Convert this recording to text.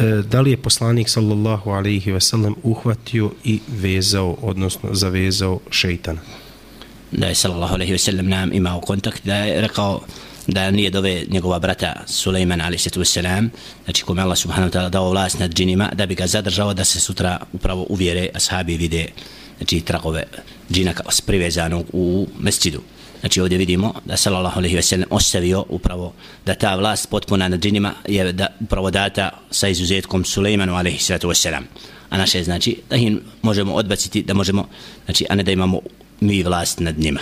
E, da li je poslanik sallallahu alaihi ve sellem uhvatio i vezao, odnosno zavezao šeitana? Da je sallallahu alaihi ve sellem nam imao kontakt, da je rekao da nije dove njegova brata Sulejman ali se tu selam znači kome Allah subhanahu wa ta'ala dao vlast nad džinima da bi ga zadržao da se sutra upravo uvjere ashabi vide znači tragove džina privezanog u mesčidu znači ovdje vidimo da sallallahu alejhi ve sellem ostavio upravo da ta vlast potpuna nad džinima je da upravo data sa izuzetkom Sulejmanu alejhi salatu sellem. a naše znači da ih možemo odbaciti da možemo znači a ne da imamo mi vlast nad njima